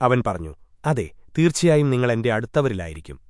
അവൻ പറഞ്ഞു അതെ തീർച്ചയായും നിങ്ങൾ എന്റെ അടുത്തവരിലായിരിക്കും.